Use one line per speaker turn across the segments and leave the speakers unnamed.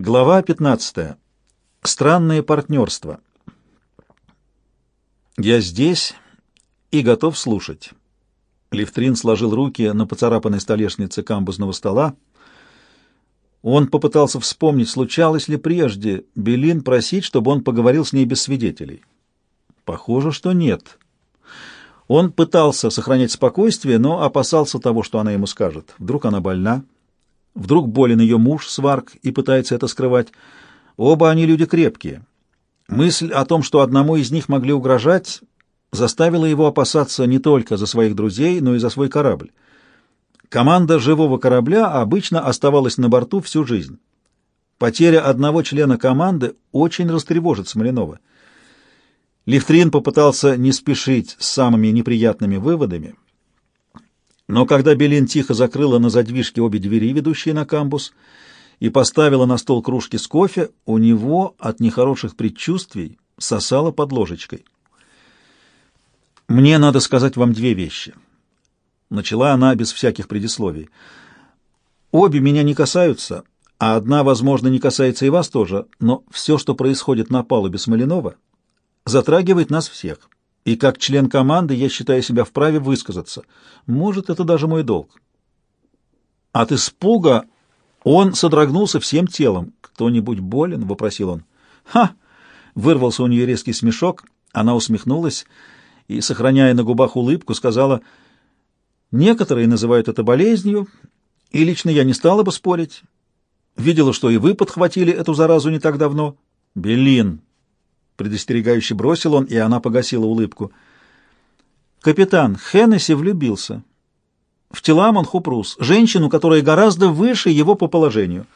Глава 15. Странные партнерства. Я здесь и готов слушать. Левтрин сложил руки на поцарапанной столешнице камбузного стола. Он попытался вспомнить, случалось ли прежде Белин просить, чтобы он поговорил с ней без свидетелей. Похоже, что нет. Он пытался сохранять спокойствие, но опасался того, что она ему скажет. Вдруг она больна, Вдруг болен ее муж, сварк, и пытается это скрывать. Оба они люди крепкие. Мысль о том, что одному из них могли угрожать, заставила его опасаться не только за своих друзей, но и за свой корабль. Команда живого корабля обычно оставалась на борту всю жизнь. Потеря одного члена команды очень растревожит Смоленова. Лифтрин попытался не спешить с самыми неприятными выводами — но когда Белин тихо закрыла на задвижке обе двери, ведущие на камбус, и поставила на стол кружки с кофе, у него от нехороших предчувствий сосало под ложечкой. «Мне надо сказать вам две вещи». Начала она без всяких предисловий. «Обе меня не касаются, а одна, возможно, не касается и вас тоже, но все, что происходит на палубе Смоленова, затрагивает нас всех» и как член команды я считаю себя вправе высказаться. Может, это даже мой долг. От испуга он содрогнулся всем телом. «Кто-нибудь болен?» — вопросил он. «Ха!» — вырвался у нее резкий смешок. Она усмехнулась и, сохраняя на губах улыбку, сказала, «Некоторые называют это болезнью, и лично я не стала бы спорить. Видела, что и вы подхватили эту заразу не так давно». «Белин!» Предостерегающе бросил он, и она погасила улыбку. Капитан Хеннесси влюбился в Теламон Хупрус, женщину, которая гораздо выше его по положению.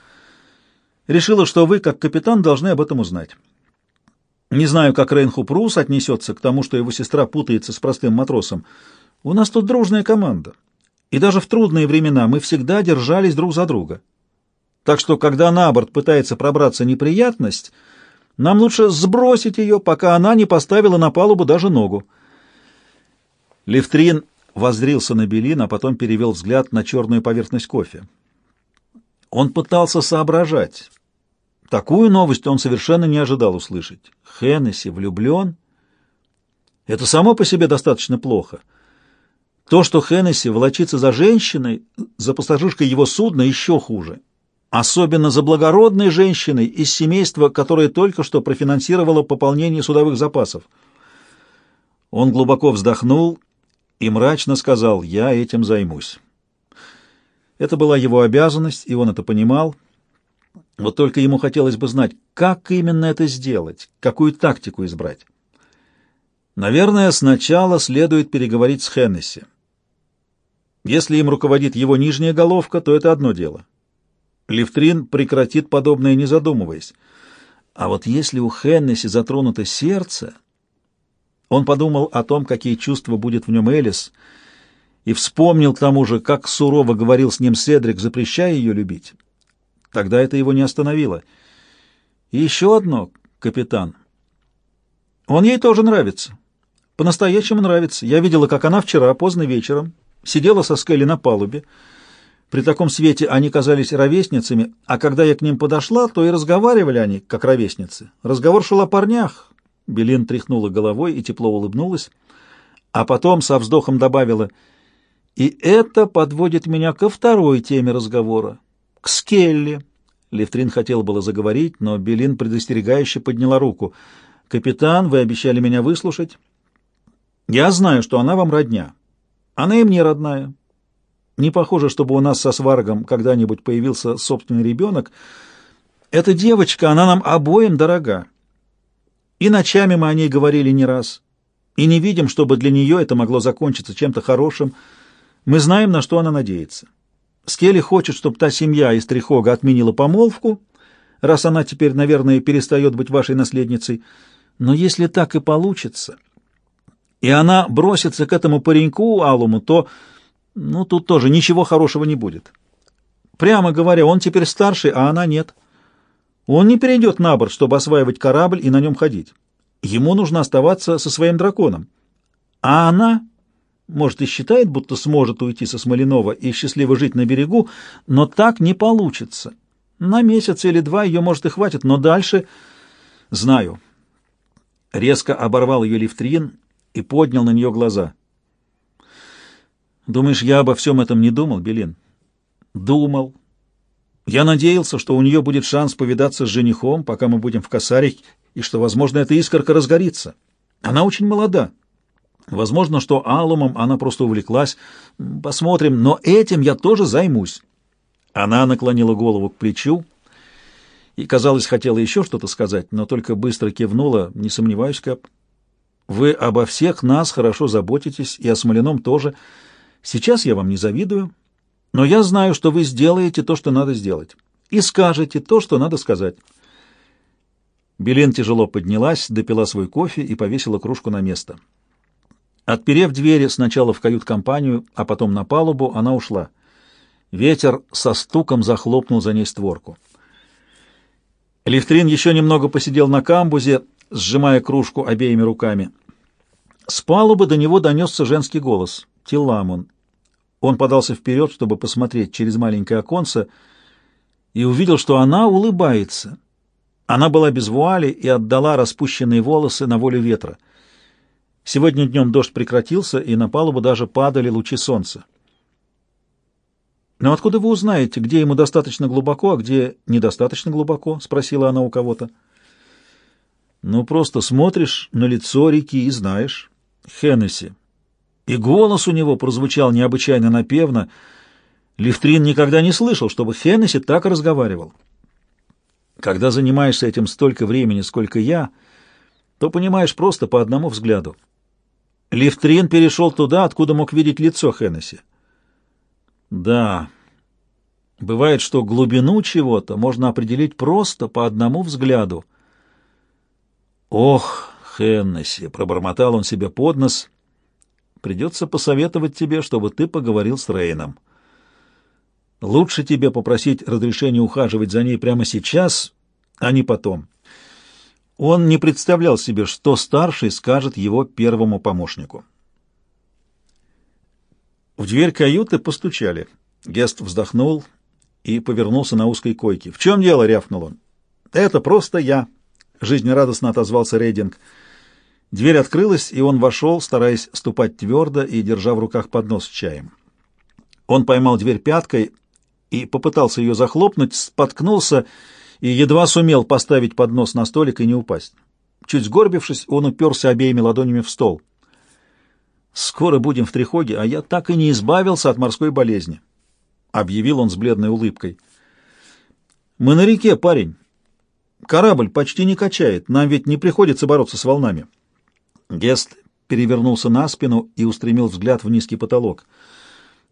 Решила, что вы, как капитан, должны об этом узнать. Не знаю, как Рейн Хупрус отнесется к тому, что его сестра путается с простым матросом. У нас тут дружная команда. И даже в трудные времена мы всегда держались друг за друга. Так что, когда на борт пытается пробраться неприятность, нам лучше сбросить ее, пока она не поставила на палубу даже ногу. Левтрин воззрился на Белин, а потом перевел взгляд на черную поверхность кофе. Он пытался соображать. Такую новость он совершенно не ожидал услышать. Хеннесси влюблен? Это само по себе достаточно плохо. То, что Хеннесси волочится за женщиной, за пассажиркой его судна, еще хуже особенно за благородной женщиной из семейства, которое только что профинансировало пополнение судовых запасов. Он глубоко вздохнул и мрачно сказал «Я этим займусь». Это была его обязанность, и он это понимал. Вот только ему хотелось бы знать, как именно это сделать, какую тактику избрать. Наверное, сначала следует переговорить с Хеннесси. Если им руководит его нижняя головка, то это одно дело. Левтрин прекратит подобное, не задумываясь. А вот если у Хеннесси затронуто сердце... Он подумал о том, какие чувства будет в нем Элис, и вспомнил к тому же, как сурово говорил с ним Седрик, запрещая ее любить. Тогда это его не остановило. И еще одно, капитан. Он ей тоже нравится. По-настоящему нравится. Я видела, как она вчера, поздно вечером, сидела со Скелли на палубе, при таком свете они казались ровесницами, а когда я к ним подошла, то и разговаривали они, как ровесницы. Разговор шел о парнях. Белин тряхнула головой и тепло улыбнулась, а потом со вздохом добавила, «И это подводит меня ко второй теме разговора, к Скелли». Левтрин хотел было заговорить, но Белин предостерегающе подняла руку. «Капитан, вы обещали меня выслушать. Я знаю, что она вам родня. Она и мне родная. Не похоже, чтобы у нас со Сваргом когда-нибудь появился собственный ребенок. Эта девочка, она нам обоим дорога. И ночами мы о ней говорили не раз. И не видим, чтобы для нее это могло закончиться чем-то хорошим. Мы знаем, на что она надеется. Скелли хочет, чтобы та семья из Трихога отменила помолвку, раз она теперь, наверное, перестает быть вашей наследницей. Но если так и получится, и она бросится к этому пареньку Алуму, то... Ну, тут тоже ничего хорошего не будет. Прямо говоря, он теперь старший, а она нет. Он не перейдет на борт, чтобы осваивать корабль и на нем ходить. Ему нужно оставаться со своим драконом. А она, может, и считает, будто сможет уйти со Смоленова и счастливо жить на берегу, но так не получится. На месяц или два ее, может, и хватит, но дальше... Знаю. Резко оборвал ее лифтрин и поднял на нее глаза. Думаешь, я обо всем этом не думал, Белин? Думал. Я надеялся, что у нее будет шанс повидаться с женихом, пока мы будем в косаре, и что, возможно, эта искорка разгорится. Она очень молода. Возможно, что алумом она просто увлеклась. Посмотрим, но этим я тоже займусь. Она наклонила голову к плечу и, казалось, хотела еще что-то сказать, но только быстро кивнула. Не сомневаюсь, Кэп. Вы обо всех нас хорошо заботитесь, и о Смоляном тоже. Сейчас я вам не завидую, но я знаю, что вы сделаете то, что надо сделать, и скажете то, что надо сказать. Белен тяжело поднялась, допила свой кофе и повесила кружку на место. Отперев двери сначала в кают-компанию, а потом на палубу, она ушла. Ветер со стуком захлопнул за ней створку. Лифтрин еще немного посидел на камбузе, сжимая кружку обеими руками. С палубы до него донесся женский голос. Тиламон. Он подался вперед, чтобы посмотреть через маленькое оконце, и увидел, что она улыбается. Она была без вуали и отдала распущенные волосы на волю ветра. Сегодня днем дождь прекратился, и на палубу даже падали лучи солнца. «Но откуда вы узнаете, где ему достаточно глубоко, а где недостаточно глубоко?» — спросила она у кого-то. «Ну, просто смотришь на лицо реки и знаешь. Хеннесси». И голос у него прозвучал необычайно напевно. Лифтрин никогда не слышал, чтобы Хеннесси так разговаривал. Когда занимаешься этим столько времени, сколько я, то понимаешь просто по одному взгляду. Лифтрин перешел туда, откуда мог видеть лицо Хеннесси. Да, бывает, что глубину чего-то можно определить просто по одному взгляду. Ох, Хеннесси, пробормотал он себе под нос. Придется посоветовать тебе, чтобы ты поговорил с Рейном. Лучше тебе попросить разрешения ухаживать за ней прямо сейчас, а не потом. Он не представлял себе, что старший скажет его первому помощнику. В дверь каюты постучали. Гест вздохнул и повернулся на узкой койке. «В чем дело?» — рявкнул он. «Это просто я», — жизнерадостно отозвался Рейдинг. Дверь открылась, и он вошел, стараясь ступать твердо и держа в руках поднос с чаем. Он поймал дверь пяткой и попытался ее захлопнуть, споткнулся и едва сумел поставить поднос на столик и не упасть. Чуть сгорбившись, он уперся обеими ладонями в стол — «Скоро будем в Трихоге, а я так и не избавился от морской болезни», — объявил он с бледной улыбкой. «Мы на реке, парень. Корабль почти не качает, нам ведь не приходится бороться с волнами». Гест перевернулся на спину и устремил взгляд в низкий потолок.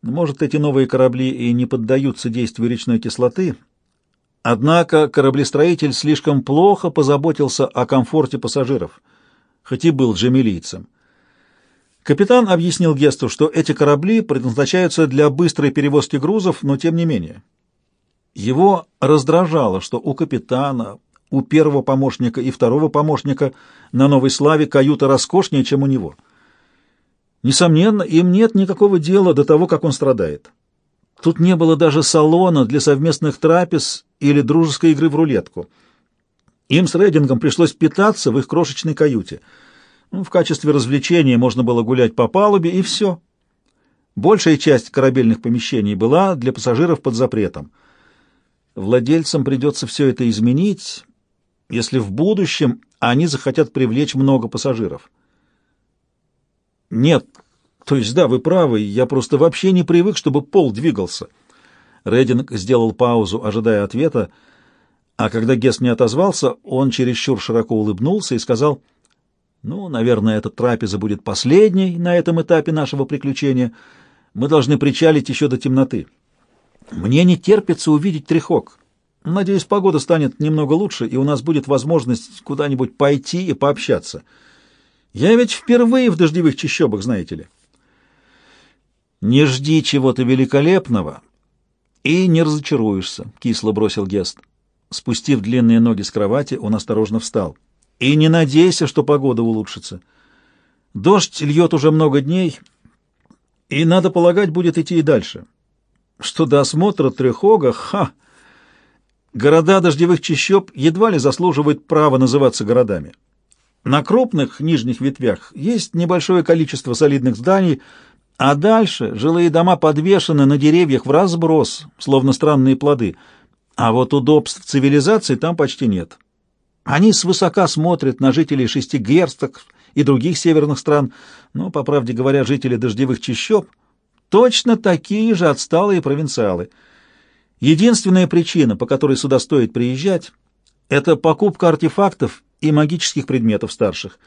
Может, эти новые корабли и не поддаются действию речной кислоты, однако кораблестроитель слишком плохо позаботился о комфорте пассажиров, хоть и был джемилийцем. Капитан объяснил Гесту, что эти корабли предназначаются для быстрой перевозки грузов, но тем не менее. Его раздражало, что у капитана, у первого помощника и второго помощника на Новой Славе каюта роскошнее, чем у него. Несомненно, им нет никакого дела до того, как он страдает. Тут не было даже салона для совместных трапез или дружеской игры в рулетку. Им с Рейдингом пришлось питаться в их крошечной каюте — ну, в качестве развлечения можно было гулять по палубе, и все. Большая часть корабельных помещений была для пассажиров под запретом. Владельцам придется все это изменить, если в будущем они захотят привлечь много пассажиров. Нет, то есть да, вы правы, я просто вообще не привык, чтобы пол двигался. Рединг сделал паузу, ожидая ответа, а когда Гест не отозвался, он чересчур широко улыбнулся и сказал — ну, наверное, эта трапеза будет последней на этом этапе нашего приключения. Мы должны причалить еще до темноты. Мне не терпится увидеть трехок. Надеюсь, погода станет немного лучше, и у нас будет возможность куда-нибудь пойти и пообщаться. Я ведь впервые в дождевых чащобах, знаете ли. Не жди чего-то великолепного и не разочаруешься, — кисло бросил Гест. Спустив длинные ноги с кровати, он осторожно встал. И не надейся, что погода улучшится. Дождь льет уже много дней, и, надо полагать, будет идти и дальше. Что до осмотра трехога, ха! Города дождевых чащоб едва ли заслуживают права называться городами. На крупных нижних ветвях есть небольшое количество солидных зданий, а дальше жилые дома подвешены на деревьях в разброс, словно странные плоды, а вот удобств цивилизации там почти нет. Они свысока смотрят на жителей шести герцог и других северных стран, но, по правде говоря, жители дождевых чащоб точно такие же отсталые провинциалы. Единственная причина, по которой сюда стоит приезжать, это покупка артефактов и магических предметов старших.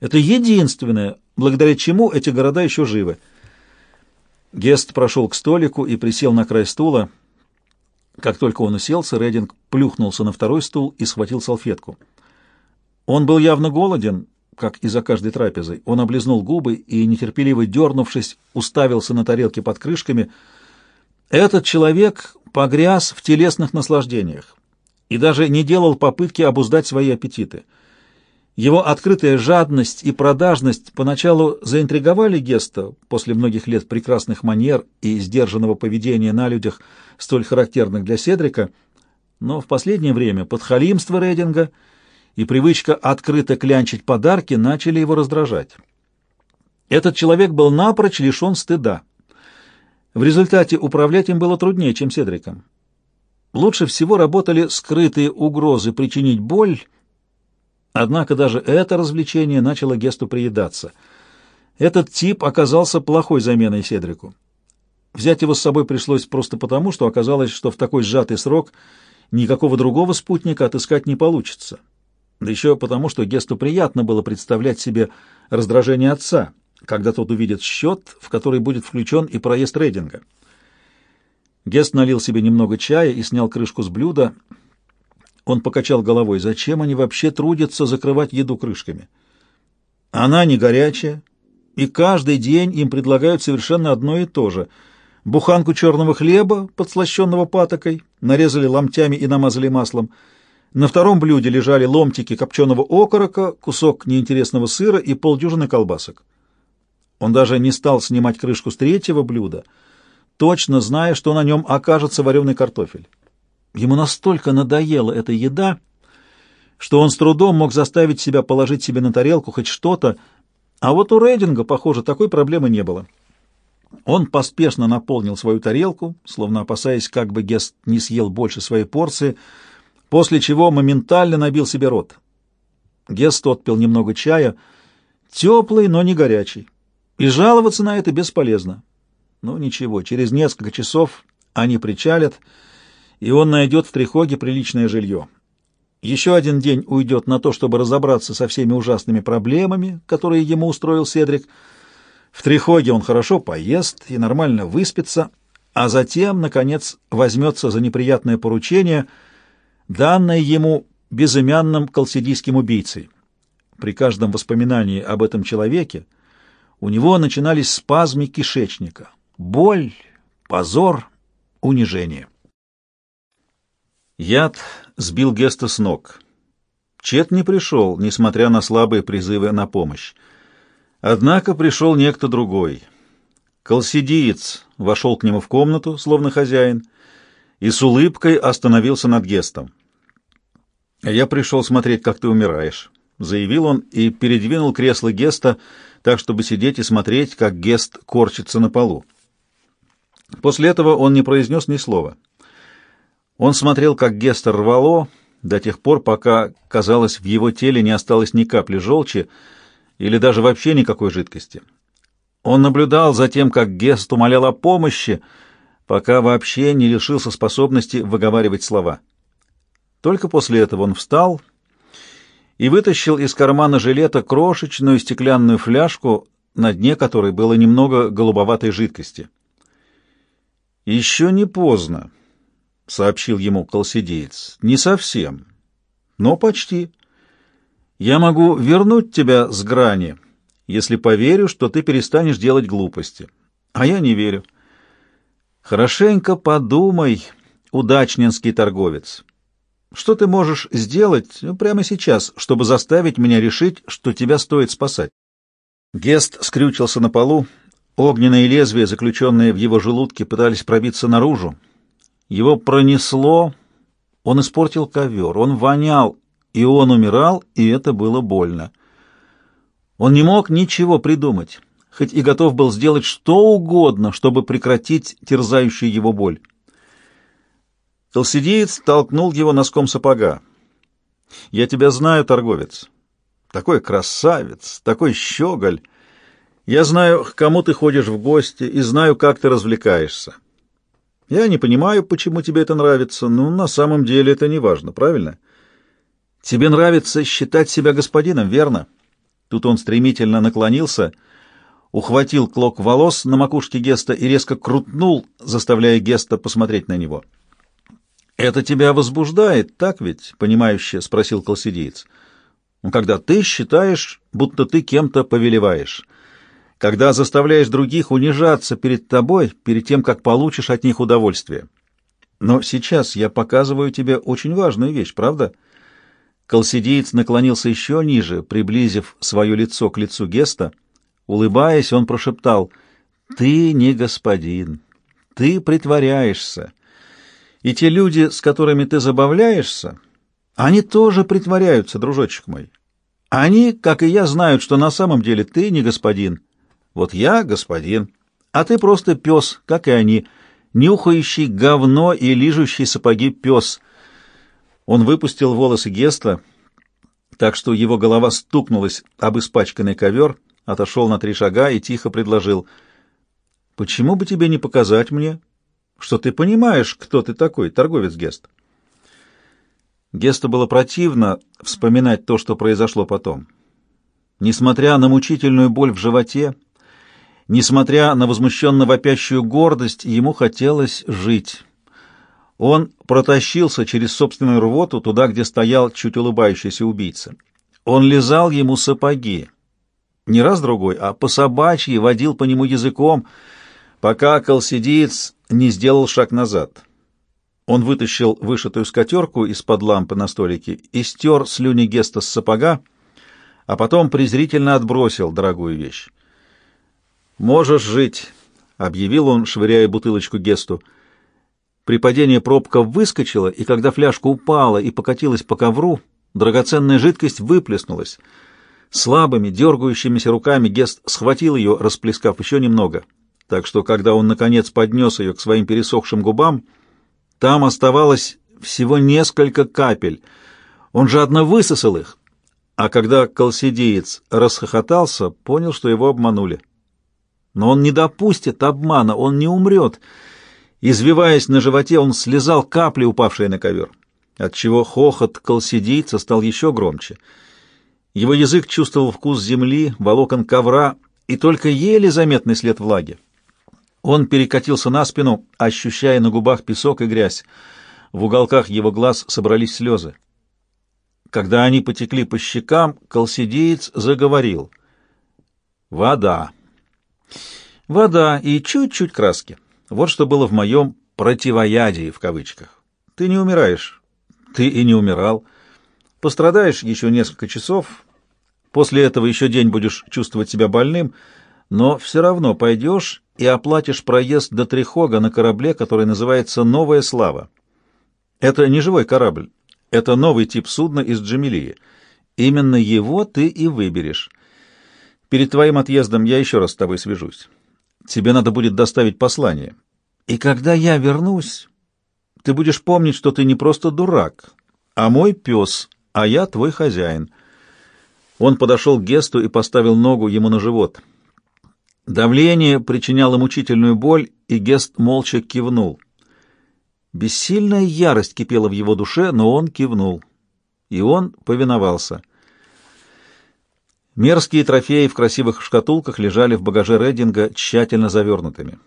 Это единственное, благодаря чему эти города еще живы. Гест прошел к столику и присел на край стула. Как только он уселся, Рединг плюхнулся на второй стул и схватил салфетку. Он был явно голоден, как и за каждой трапезой. Он облизнул губы и, нетерпеливо дернувшись, уставился на тарелки под крышками. Этот человек погряз в телесных наслаждениях и даже не делал попытки обуздать свои аппетиты. Его открытая жадность и продажность поначалу заинтриговали Геста после многих лет прекрасных манер и сдержанного поведения на людях, столь характерных для Седрика, но в последнее время подхалимство Рейдинга — и привычка открыто клянчить подарки начали его раздражать. Этот человек был напрочь лишен стыда. В результате управлять им было труднее, чем Седриком. Лучше всего работали скрытые угрозы причинить боль, однако даже это развлечение начало Гесту приедаться. Этот тип оказался плохой заменой Седрику. Взять его с собой пришлось просто потому, что оказалось, что в такой сжатый срок никакого другого спутника отыскать не получится. Да еще потому, что Гесту приятно было представлять себе раздражение отца, когда тот увидит счет, в который будет включен и проезд рейдинга. Гест налил себе немного чая и снял крышку с блюда. Он покачал головой. Зачем они вообще трудятся закрывать еду крышками? Она не горячая, и каждый день им предлагают совершенно одно и то же. Буханку черного хлеба, подслащенного патокой, нарезали ломтями и намазали маслом — на втором блюде лежали ломтики копченого окорока, кусок неинтересного сыра и полдюжины колбасок. Он даже не стал снимать крышку с третьего блюда, точно зная, что на нем окажется вареный картофель. Ему настолько надоела эта еда, что он с трудом мог заставить себя положить себе на тарелку хоть что-то, а вот у Рейдинга, похоже, такой проблемы не было. Он поспешно наполнил свою тарелку, словно опасаясь, как бы Гест не съел больше своей порции, после чего моментально набил себе рот. Гест отпил немного чая, теплый, но не горячий, и жаловаться на это бесполезно. Ну ничего, через несколько часов они причалят, и он найдет в Трихоге приличное жилье. Еще один день уйдет на то, чтобы разобраться со всеми ужасными проблемами, которые ему устроил Седрик. В Трихоге он хорошо поест и нормально выспится, а затем, наконец, возьмется за неприятное поручение — данное ему безымянным колсидийским убийцей. При каждом воспоминании об этом человеке у него начинались спазмы кишечника, боль, позор, унижение. Яд сбил Геста с ног. Чет не пришел, несмотря на слабые призывы на помощь. Однако пришел некто другой. Колсидиец вошел к нему в комнату, словно хозяин, и с улыбкой остановился над Гестом. «Я пришел смотреть, как ты умираешь», — заявил он и передвинул кресло Геста так, чтобы сидеть и смотреть, как Гест корчится на полу. После этого он не произнес ни слова. Он смотрел, как Геста рвало до тех пор, пока, казалось, в его теле не осталось ни капли желчи или даже вообще никакой жидкости. Он наблюдал за тем, как Гест умолял о помощи, пока вообще не лишился способности выговаривать слова. Только после этого он встал и вытащил из кармана жилета крошечную стеклянную фляжку, на дне которой было немного голубоватой жидкости. «Еще не поздно», — сообщил ему колсидеец. «Не совсем, но почти. Я могу вернуть тебя с грани, если поверю, что ты перестанешь делать глупости. А я не верю. Хорошенько подумай, удачненский торговец. Что ты можешь сделать ну, прямо сейчас, чтобы заставить меня решить, что тебя стоит спасать? Гест скрючился на полу. Огненные лезвия, заключенные в его желудке, пытались пробиться наружу. Его пронесло, Он испортил ковер, он вонял, и он умирал, и это было больно. Он не мог ничего придумать, хоть и готов был сделать что угодно, чтобы прекратить терзающую его боль. Толсидеец толкнул его носком сапога. «Я тебя знаю, торговец. Такой красавец, такой щеголь. Я знаю, к кому ты ходишь в гости, и знаю, как ты развлекаешься. Я не понимаю, почему тебе это нравится, но на самом деле это не важно, правильно? Тебе нравится считать себя господином, верно?» Тут он стремительно наклонился, ухватил клок волос на макушке Геста и резко крутнул, заставляя Геста посмотреть на него. «Это тебя возбуждает, так ведь?» — понимающе спросил колсидеец. «Ну, «Когда ты считаешь, будто ты кем-то повелеваешь, когда заставляешь других унижаться перед тобой, перед тем, как получишь от них удовольствие. Но сейчас я показываю тебе очень важную вещь, правда?» Колсидеец наклонился еще ниже, приблизив свое лицо к лицу Геста. Улыбаясь, он прошептал, «Ты не господин, ты притворяешься». И те люди, с которыми ты забавляешься, они тоже притворяются, дружочек мой. Они, как и я, знают, что на самом деле ты не господин. Вот я господин, а ты просто пес, как и они, нюхающий говно и лижущий сапоги пес. Он выпустил волосы Геста, так что его голова стукнулась об испачканный ковер, отошел на три шага и тихо предложил, «Почему бы тебе не показать мне, что ты понимаешь, кто ты такой, торговец Гест. Гесту было противно вспоминать то, что произошло потом. Несмотря на мучительную боль в животе, несмотря на возмущенно вопящую гордость, ему хотелось жить. Он протащился через собственную рвоту туда, где стоял чуть улыбающийся убийца. Он лизал ему сапоги. Не раз другой, а по собачьи водил по нему языком, пока колсидиец не сделал шаг назад. Он вытащил вышитую скатерку из-под лампы на столике и стер слюни Геста с сапога, а потом презрительно отбросил дорогую вещь. «Можешь жить», — объявил он, швыряя бутылочку Гесту. При падении пробка выскочила, и когда фляжка упала и покатилась по ковру, драгоценная жидкость выплеснулась. Слабыми, дергающимися руками Гест схватил ее, расплескав еще немного — так что, когда он, наконец, поднес ее к своим пересохшим губам, там оставалось всего несколько капель. Он жадно высосал их, а когда колсидеец расхохотался, понял, что его обманули. Но он не допустит обмана, он не умрет. Извиваясь на животе, он слезал капли, упавшие на ковер, отчего хохот колсидийца стал еще громче. Его язык чувствовал вкус земли, волокон ковра и только еле заметный след влаги. Он перекатился на спину, ощущая на губах песок и грязь. В уголках его глаз собрались слезы. Когда они потекли по щекам, колсидеец заговорил. «Вода. Вода и чуть-чуть краски. Вот что было в моем «противоядии» в кавычках. Ты не умираешь. Ты и не умирал. Пострадаешь еще несколько часов. После этого еще день будешь чувствовать себя больным, но все равно пойдешь и оплатишь проезд до Трихога на корабле, который называется «Новая слава». Это не живой корабль, это новый тип судна из Джамилии. Именно его ты и выберешь. Перед твоим отъездом я еще раз с тобой свяжусь. Тебе надо будет доставить послание. И когда я вернусь, ты будешь помнить, что ты не просто дурак, а мой пес, а я твой хозяин». Он подошел к Гесту и поставил ногу ему на живот — Давление причиняло мучительную боль, и Гест молча кивнул. Бессильная ярость кипела в его душе, но он кивнул. И он повиновался. Мерзкие трофеи в красивых шкатулках лежали в багаже Рединга тщательно завернутыми.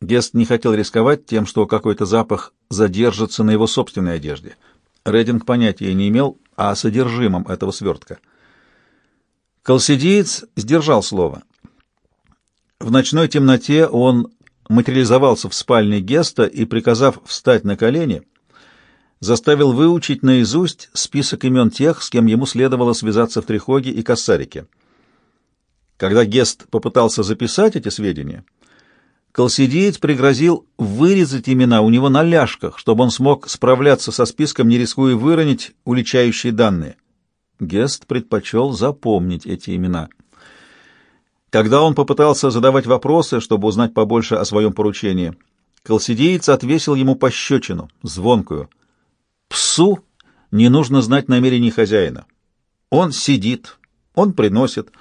Гест не хотел рисковать тем, что какой-то запах задержится на его собственной одежде. Рединг понятия не имел о содержимом этого свертка. Колсидиец сдержал слово. В ночной темноте он материализовался в спальне Геста и, приказав встать на колени, заставил выучить наизусть список имен тех, с кем ему следовало связаться в Трихоге и Кассарике. Когда Гест попытался записать эти сведения, Колсидеец пригрозил вырезать имена у него на ляжках, чтобы он смог справляться со списком, не рискуя выронить уличающие данные. Гест предпочел запомнить эти имена. Когда он попытался задавать вопросы, чтобы узнать побольше о своем поручении, Колсидеец отвесил ему пощечину, звонкую. Псу не нужно знать намерений хозяина. Он сидит, он приносит,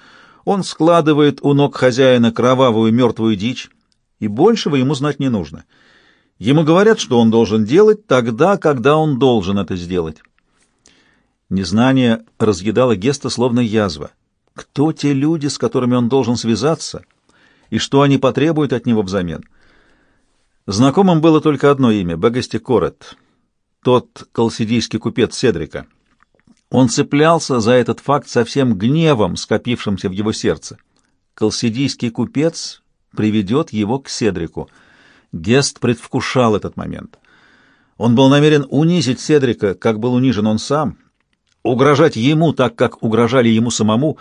он складывает у ног хозяина кровавую мертвую дичь, и большего ему знать не нужно. Ему говорят, что он должен делать тогда, когда он должен это сделать. Незнание разъедало Геста словно язва. Кто те люди, с которыми он должен связаться, и что они потребуют от него взамен? Знакомым было только одно имя — Багасти Корет, тот колсидийский купец Седрика. Он цеплялся за этот факт со всем гневом, скопившимся в его сердце. Колсидийский купец приведет его к Седрику. Гест предвкушал этот момент. Он был намерен унизить Седрика, как был унижен он сам, угрожать ему так, как угрожали ему самому.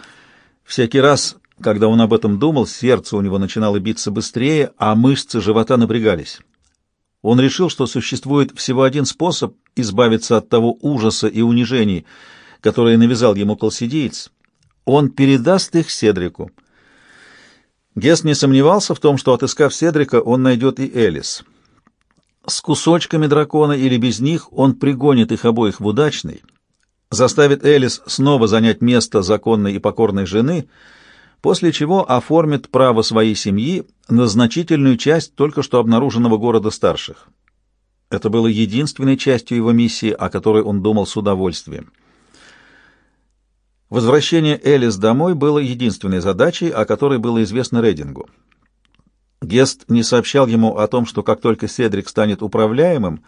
Всякий раз, когда он об этом думал, сердце у него начинало биться быстрее, а мышцы живота напрягались. Он решил, что существует всего один способ избавиться от того ужаса и унижений, которые навязал ему колсидеец. Он передаст их Седрику — Гест не сомневался в том, что, отыскав Седрика, он найдет и Элис. С кусочками дракона или без них он пригонит их обоих в удачный, заставит Элис снова занять место законной и покорной жены, после чего оформит право своей семьи на значительную часть только что обнаруженного города старших. Это было единственной частью его миссии, о которой он думал с удовольствием. Возвращение Элис домой было единственной задачей, о которой было известно Рейдингу. Гест не сообщал ему о том, что как только Седрик станет управляемым,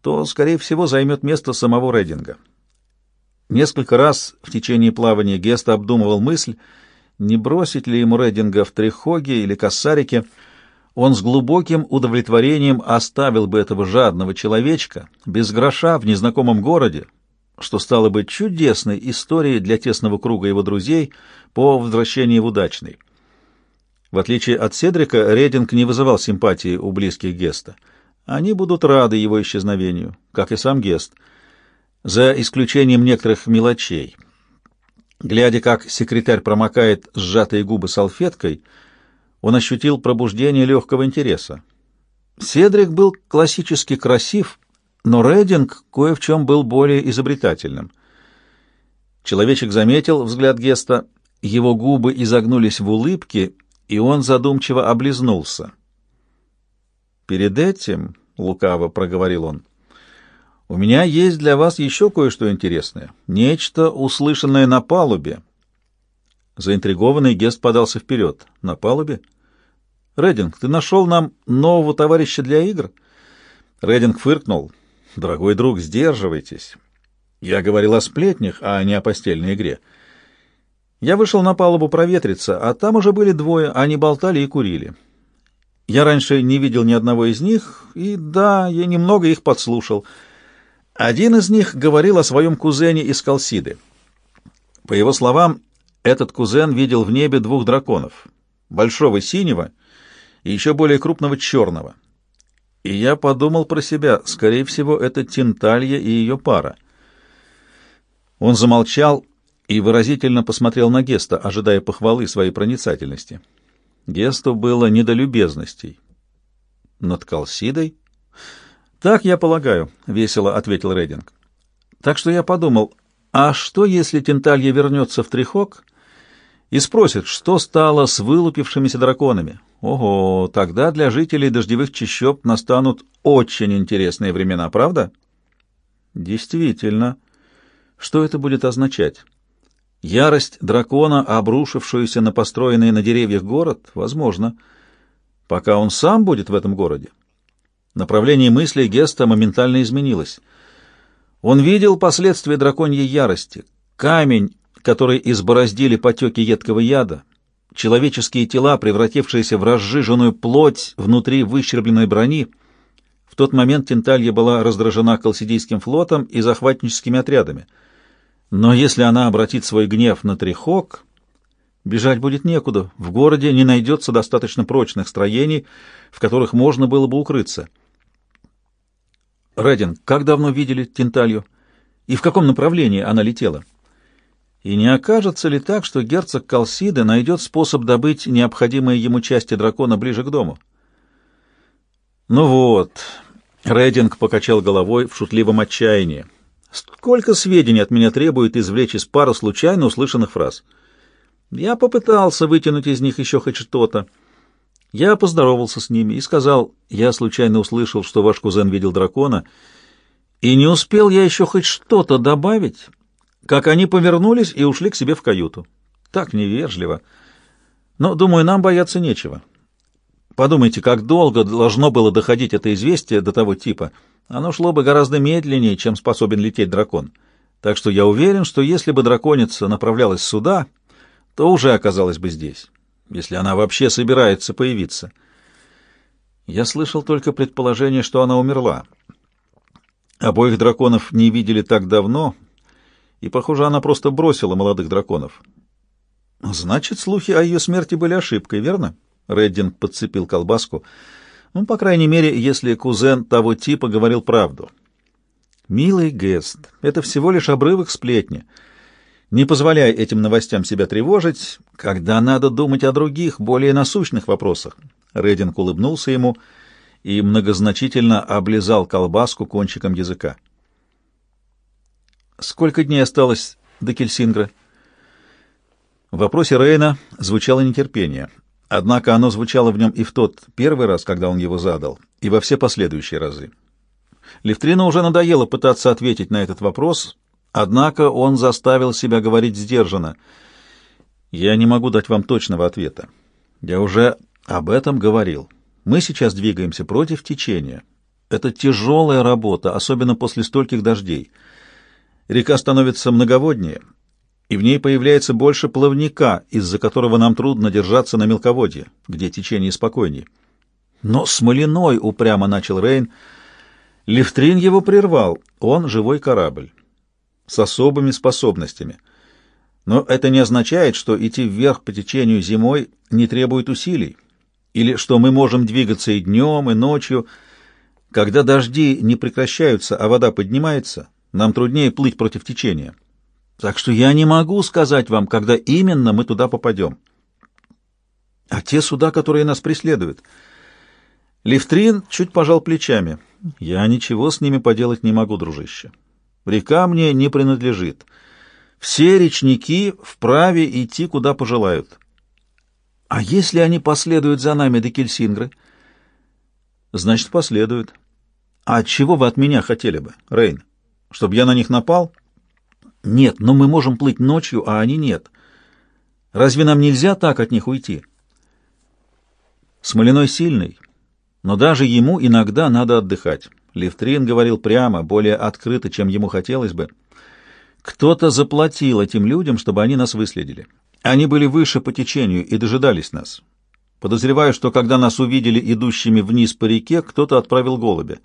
то, скорее всего, займет место самого Рейдинга. Несколько раз в течение плавания Гест обдумывал мысль, не бросить ли ему Рейдинга в Трихоге или Кассарике. Он с глубоким удовлетворением оставил бы этого жадного человечка без гроша в незнакомом городе, что стало бы чудесной историей для тесного круга его друзей по возвращении в удачный. В отличие от Седрика, Рединг не вызывал симпатии у близких Геста. Они будут рады его исчезновению, как и сам Гест, за исключением некоторых мелочей. Глядя, как секретарь промокает сжатые губы салфеткой, он ощутил пробуждение легкого интереса. Седрик был классически красив но Рединг кое в чем был более изобретательным. Человечек заметил взгляд Геста, его губы изогнулись в улыбке, и он задумчиво облизнулся. «Перед этим, — лукаво проговорил он, — у меня есть для вас еще кое-что интересное, нечто, услышанное на палубе». Заинтригованный Гест подался вперед. «На палубе?» «Рединг, ты нашел нам нового товарища для игр?» Рединг фыркнул. Дорогой друг, сдерживайтесь. Я говорил о сплетнях, а не о постельной игре. Я вышел на палубу проветриться, а там уже были двое, они болтали и курили. Я раньше не видел ни одного из них, и да, я немного их подслушал. Один из них говорил о своем кузене из Калсиды. По его словам, этот кузен видел в небе двух драконов, большого синего и еще более крупного черного. И я подумал про себя, скорее всего, это Тинталья и ее пара. Он замолчал и выразительно посмотрел на Геста, ожидая похвалы своей проницательности. Гесту было не до любезностей. Над Калсидой? Так я полагаю, весело ответил Рейдинг. Так что я подумал, а что, если Тинталья вернется в Трихок и спросит, что стало с вылупившимися драконами? Ого, тогда для жителей дождевых чащоб настанут очень интересные времена, правда? Действительно. Что это будет означать? Ярость дракона, обрушившуюся на построенный на деревьях город? Возможно. Пока он сам будет в этом городе. Направление мыслей Геста моментально изменилось. Он видел последствия драконьей ярости. Камень, который избороздили потеки едкого яда, человеческие тела, превратившиеся в разжиженную плоть внутри выщербленной брони. В тот момент Тенталья была раздражена Колсидийским флотом и захватническими отрядами. Но если она обратит свой гнев на Трихок, Бежать будет некуда. В городе не найдется достаточно прочных строений, в которых можно было бы укрыться. Редин, как давно видели Тинталью? И в каком направлении она летела? И не окажется ли так, что герцог Калсида найдет способ добыть необходимые ему части дракона ближе к дому? Ну вот, Рединг покачал головой в шутливом отчаянии. Сколько сведений от меня требует извлечь из пары случайно услышанных фраз? Я попытался вытянуть из них еще хоть что-то. Я поздоровался с ними и сказал, я случайно услышал, что ваш кузен видел дракона, и не успел я еще хоть что-то добавить, как они повернулись и ушли к себе в каюту. Так невежливо. Но, думаю, нам бояться нечего. Подумайте, как долго должно было доходить это известие до того типа. Оно шло бы гораздо медленнее, чем способен лететь дракон. Так что я уверен, что если бы драконица направлялась сюда, то уже оказалась бы здесь, если она вообще собирается появиться. Я слышал только предположение, что она умерла. Обоих драконов не видели так давно, и, похоже, она просто бросила молодых драконов. Значит, слухи о ее смерти были ошибкой, верно? Реддинг подцепил колбаску. Ну, по крайней мере, если кузен того типа говорил правду. Милый Гест, это всего лишь обрывок сплетни. Не позволяй этим новостям себя тревожить, когда надо думать о других, более насущных вопросах. Реддинг улыбнулся ему и многозначительно облизал колбаску кончиком языка. Сколько дней осталось до Кельсингра? В вопросе Рейна звучало нетерпение. Однако оно звучало в нем и в тот первый раз, когда он его задал, и во все последующие разы. Левтрину уже надоело пытаться ответить на этот вопрос, однако он заставил себя говорить сдержанно. «Я не могу дать вам точного ответа. Я уже об этом говорил. Мы сейчас двигаемся против течения. Это тяжелая работа, особенно после стольких дождей». Река становится многоводнее, и в ней появляется больше плавника, из-за которого нам трудно держаться на мелководье, где течение спокойнее. Но Смолиной упрямо начал Рейн. Левтрин его прервал. Он живой корабль с особыми способностями. Но это не означает, что идти вверх по течению зимой не требует усилий, или что мы можем двигаться и днем, и ночью. Когда дожди не прекращаются, а вода поднимается, нам труднее плыть против течения. Так что я не могу сказать вам, когда именно мы туда попадем. А те суда, которые нас преследуют... Лифтрин чуть пожал плечами. Я ничего с ними поделать не могу, дружище. Река мне не принадлежит. Все речники вправе идти, куда пожелают. А если они последуют за нами до Кельсингры? Значит, последуют. А чего вы от меня хотели бы, Рейн? Чтобы я на них напал? Нет, но мы можем плыть ночью, а они нет. Разве нам нельзя так от них уйти? Смоляной сильный, но даже ему иногда надо отдыхать. Левтрин говорил прямо, более открыто, чем ему хотелось бы. Кто-то заплатил этим людям, чтобы они нас выследили. Они были выше по течению и дожидались нас. Подозреваю, что когда нас увидели идущими вниз по реке, кто-то отправил голубя.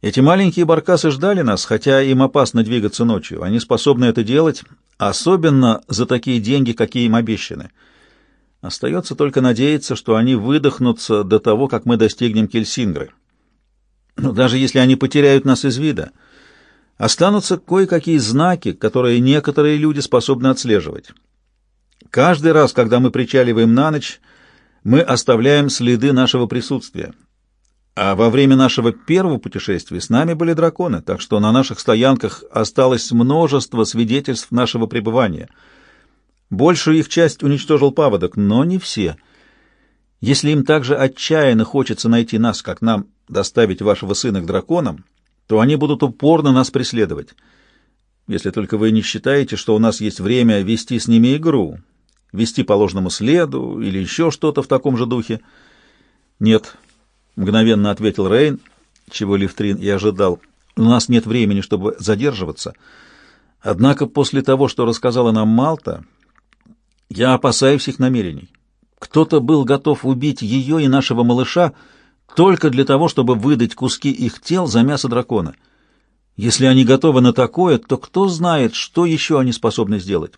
Эти маленькие баркасы ждали нас, хотя им опасно двигаться ночью. Они способны это делать, особенно за такие деньги, какие им обещаны. Остается только надеяться, что они выдохнутся до того, как мы достигнем Кельсингры. Но даже если они потеряют нас из вида, останутся кое-какие знаки, которые некоторые люди способны отслеживать. Каждый раз, когда мы причаливаем на ночь, мы оставляем следы нашего присутствия. А во время нашего первого путешествия с нами были драконы, так что на наших стоянках осталось множество свидетельств нашего пребывания. Большую их часть уничтожил паводок, но не все. Если им также отчаянно хочется найти нас, как нам доставить вашего сына к драконам, то они будут упорно нас преследовать. Если только вы не считаете, что у нас есть время вести с ними игру, вести по ложному следу или еще что-то в таком же духе. Нет, — мгновенно ответил Рейн, чего Лифтрин и ожидал. «У нас нет времени, чтобы задерживаться. Однако после того, что рассказала нам Малта, я опасаюсь их намерений. Кто-то был готов убить ее и нашего малыша только для того, чтобы выдать куски их тел за мясо дракона. Если они готовы на такое, то кто знает, что еще они способны сделать.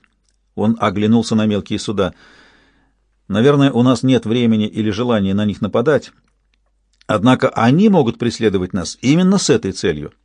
Он оглянулся на мелкие суда. Наверное, у нас нет времени или желания на них нападать. Однако они могут преследовать нас именно с этой целью —